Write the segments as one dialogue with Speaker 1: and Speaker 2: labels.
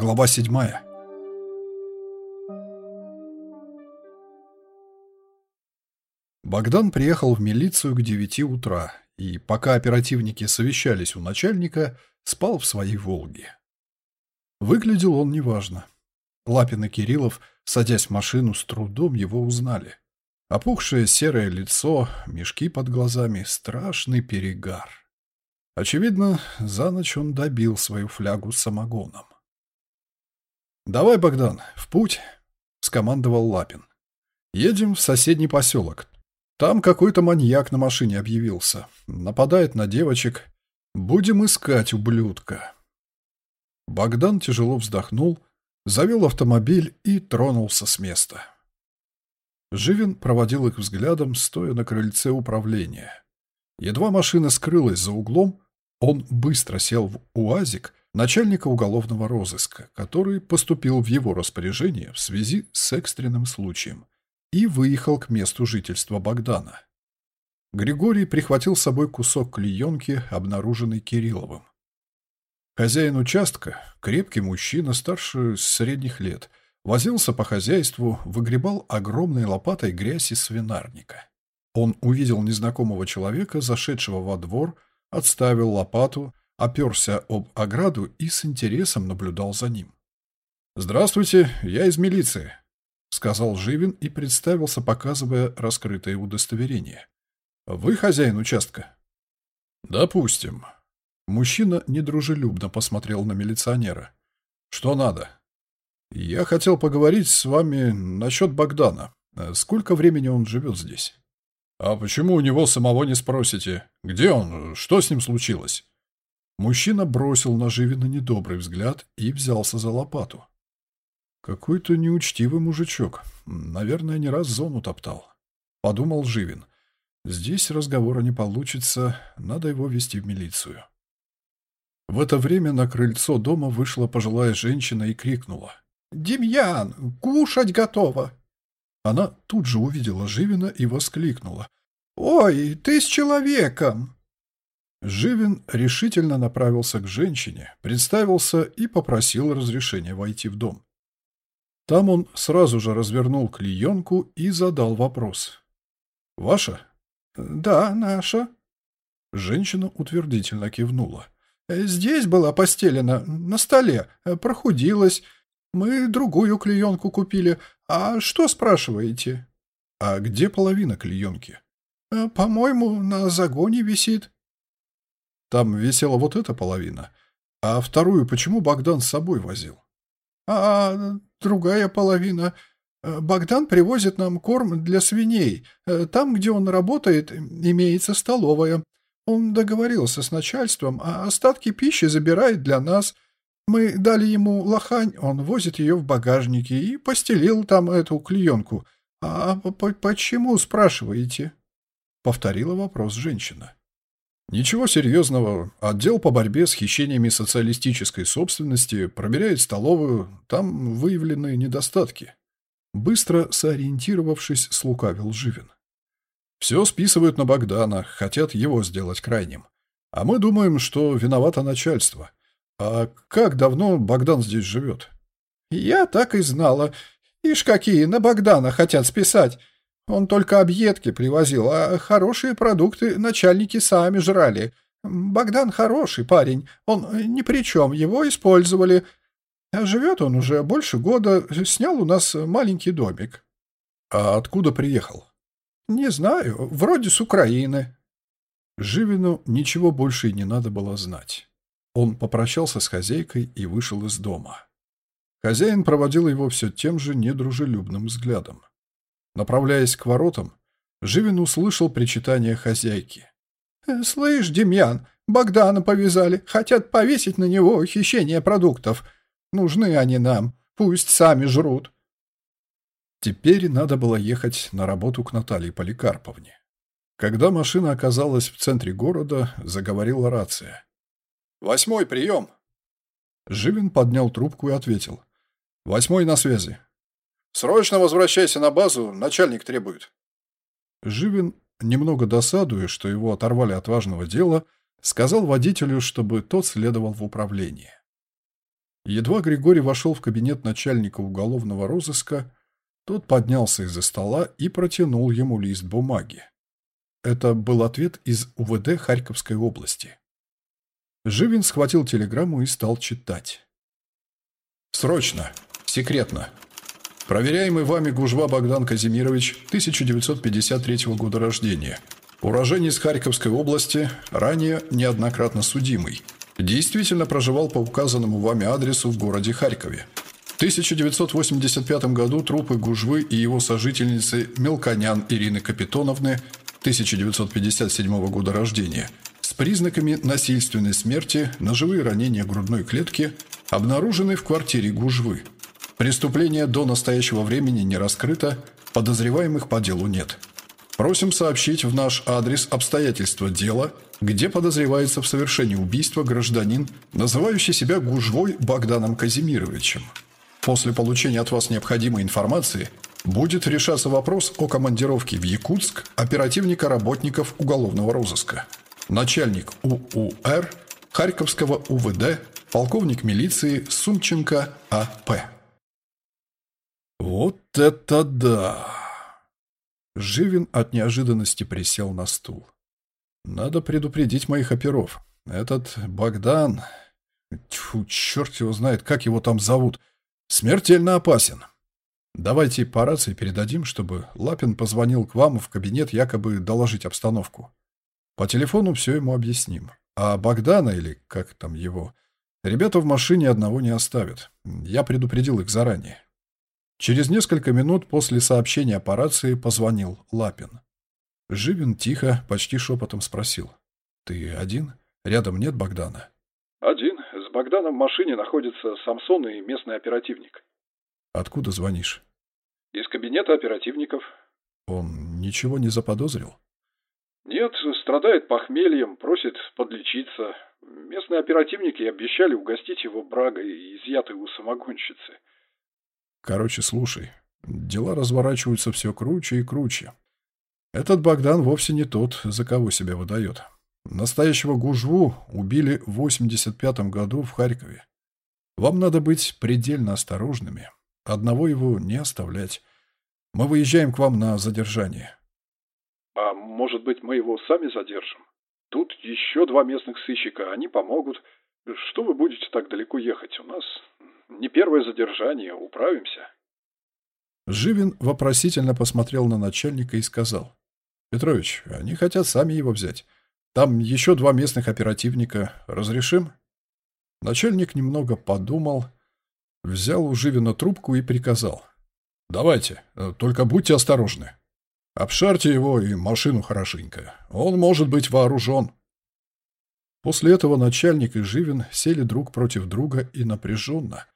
Speaker 1: Глава седьмая. Богдан приехал в милицию к девяти утра, и пока оперативники совещались у начальника, спал в своей «Волге». Выглядел он неважно. Лапин и Кириллов, садясь в машину, с трудом его узнали. Опухшее серое лицо, мешки под глазами, страшный перегар. Очевидно, за ночь он добил свою флягу с самогоном. «Давай, Богдан, в путь!» — скомандовал Лапин. «Едем в соседний поселок. Там какой-то маньяк на машине объявился. Нападает на девочек. Будем искать ублюдка». Богдан тяжело вздохнул, завел автомобиль и тронулся с места. Живин проводил их взглядом, стоя на крыльце управления. Едва машина скрылась за углом, он быстро сел в УАЗик начальника уголовного розыска, который поступил в его распоряжение в связи с экстренным случаем, и выехал к месту жительства Богдана. Григорий прихватил с собой кусок клеенки, обнаруженный Кирилловым. Хозяин участка, крепкий мужчина старше средних лет, возился по хозяйству, выгребал огромной лопатой грязь из свинарника. Он увидел незнакомого человека, зашедшего во двор, отставил лопату, оперся об ограду и с интересом наблюдал за ним. «Здравствуйте, я из милиции», — сказал Живин и представился, показывая раскрытое удостоверение. «Вы хозяин участка?» «Допустим». Мужчина недружелюбно посмотрел на милиционера. «Что надо?» «Я хотел поговорить с вами насчет Богдана. Сколько времени он живет здесь?» «А почему у него самого не спросите? Где он? Что с ним случилось?» Мужчина бросил на Живина недобрый взгляд и взялся за лопату. «Какой-то неучтивый мужичок. Наверное, не раз зону топтал», — подумал Живин. «Здесь разговора не получится, надо его вести в милицию». В это время на крыльцо дома вышла пожилая женщина и крикнула. «Демьян, кушать готово!» Она тут же увидела Живина и воскликнула. «Ой, ты с человеком!» Живин решительно направился к женщине, представился и попросил разрешения войти в дом. Там он сразу же развернул клеенку и задал вопрос. «Ваша?» «Да, наша». Женщина утвердительно кивнула. «Здесь была постелена, на столе, прохудилась. Мы другую клеенку купили. А что спрашиваете?» «А где половина клеенки?» «По-моему, на загоне висит». Там висела вот эта половина. А вторую почему Богдан с собой возил? А другая половина. Э, Богдан привозит нам корм для свиней. Э, там, где он работает, имеется столовая. Он договорился с начальством, а остатки пищи забирает для нас. Мы дали ему лохань, он возит ее в багажнике и постелил там эту клеенку. А почему, спрашиваете?» Повторила вопрос женщина. Ничего серьезного. Отдел по борьбе с хищениями социалистической собственности проверяет столовую, там выявлены недостатки. Быстро сориентировавшись, слукавил Живин. Все списывают на Богдана, хотят его сделать крайним. А мы думаем, что виновато начальство. А как давно Богдан здесь живет? Я так и знала. Ишь какие, на Богдана хотят списать. Он только объедки привозил, а хорошие продукты начальники сами жрали. Богдан хороший парень, он ни при чем, его использовали. Живет он уже больше года, снял у нас маленький домик. А откуда приехал? Не знаю, вроде с Украины. Живину ничего больше и не надо было знать. Он попрощался с хозяйкой и вышел из дома. Хозяин проводил его все тем же недружелюбным взглядом. Направляясь к воротам, Живин услышал причитание хозяйки. «Э, «Слышь, Демьян, Богдана повязали, хотят повесить на него хищение продуктов. Нужны они нам, пусть сами жрут». Теперь надо было ехать на работу к Наталье Поликарповне. Когда машина оказалась в центре города, заговорила рация. «Восьмой, прием!» Живин поднял трубку и ответил. «Восьмой на связи. Срочно возвращайся на базу, начальник требует. Живин, немного досадуя, что его оторвали от важного дела, сказал водителю, чтобы тот следовал в управление. Едва Григорий вошел в кабинет начальника уголовного розыска, тот поднялся из-за стола и протянул ему лист бумаги. Это был ответ из УВД Харьковской области. Живин схватил телеграмму и стал читать. «Срочно! Секретно! Проверяемый вами Гужва Богдан Казимирович, 1953 года рождения. Уроженец Харьковской области, ранее неоднократно судимый. Действительно проживал по указанному вами адресу в городе Харькове. В 1985 году трупы Гужвы и его сожительницы Мелконян Ирины Капитоновны, 1957 года рождения, с признаками насильственной смерти, ножевые ранения грудной клетки, обнаружены в квартире Гужвы – Преступление до настоящего времени не раскрыто, подозреваемых по делу нет. Просим сообщить в наш адрес обстоятельства дела, где подозревается в совершении убийства гражданин, называющий себя Гужвой Богданом Казимировичем. После получения от вас необходимой информации будет решаться вопрос о командировке в Якутск оперативника работников уголовного розыска. Начальник УУР Харьковского УВД, полковник милиции Сумченко А.П. Вот это да! Живин от неожиданности присел на стул. Надо предупредить моих оперов. Этот Богдан... Тьфу, черт его знает, как его там зовут. Смертельно опасен. Давайте по рации передадим, чтобы Лапин позвонил к вам в кабинет якобы доложить обстановку. По телефону все ему объясним. А Богдана, или как там его, ребята в машине одного не оставят. Я предупредил их заранее. Через несколько минут после сообщения по рации позвонил Лапин. Живин тихо, почти шепотом спросил. «Ты один? Рядом нет Богдана?»
Speaker 2: «Один. С Богданом в машине находится Самсон и местный оперативник».
Speaker 1: «Откуда звонишь?»
Speaker 2: «Из кабинета оперативников».
Speaker 1: «Он ничего не заподозрил?»
Speaker 2: «Нет, страдает похмельем, просит подлечиться. Местные оперативники обещали угостить его брагой, изъятой у самогонщицы».
Speaker 1: Короче, слушай. Дела разворачиваются все круче и круче. Этот Богдан вовсе не тот, за кого себя выдает. Настоящего Гужву убили в 85-м году в Харькове. Вам надо быть предельно осторожными. Одного его не оставлять. Мы выезжаем к вам на задержание.
Speaker 2: А может быть, мы его сами задержим? Тут еще два местных сыщика, они помогут. Что вы будете так далеко ехать? У нас не первое задержание, управимся.
Speaker 1: Живин вопросительно посмотрел на начальника и сказал. «Петрович, они хотят сами его взять. Там еще два местных оперативника. Разрешим?» Начальник немного подумал, взял у Живина трубку и приказал. «Давайте, только будьте осторожны. Обшарьте его и машину хорошенько. Он может быть вооружен». После этого начальник и Живин сели друг против друга и напряженно,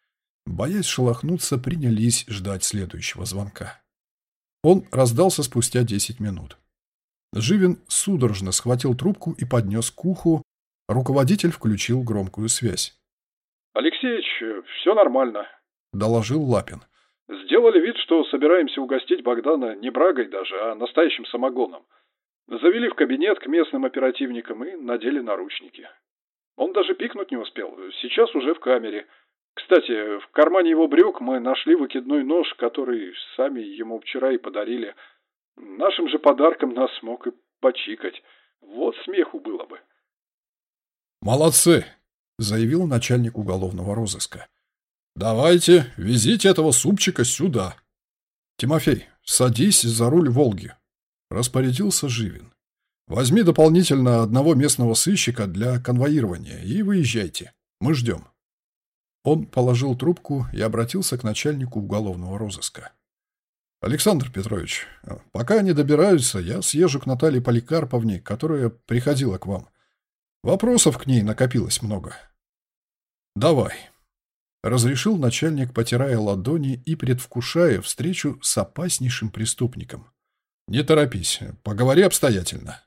Speaker 1: боясь шелохнуться, принялись ждать следующего звонка. Он раздался спустя десять минут. Живин судорожно схватил трубку и поднес к уху. Руководитель включил громкую связь.
Speaker 2: «Алексеич, все нормально», —
Speaker 1: доложил Лапин.
Speaker 2: «Сделали вид, что собираемся угостить Богдана не брагой даже, а настоящим самогоном. Завели в кабинет к местным оперативникам и надели наручники. Он даже пикнуть не успел. Сейчас уже в камере. Кстати, в кармане его брюк мы нашли выкидной нож, который сами ему вчера и подарили. Нашим же подарком нас мог и почикать. Вот смеху было бы.
Speaker 1: «Молодцы!» — заявил начальник уголовного розыска. «Давайте, везите этого супчика сюда. Тимофей, садись за руль «Волги». Распорядился Живин. Возьми дополнительно одного местного сыщика для конвоирования и выезжайте. Мы ждем. Он положил трубку и обратился к начальнику уголовного розыска. «Александр Петрович, пока они добираются, я съезжу к Наталье Поликарповне, которая приходила к вам. Вопросов к ней накопилось много». «Давай», — разрешил начальник, потирая ладони и предвкушая встречу с опаснейшим преступником. «Не торопись, поговори обстоятельно».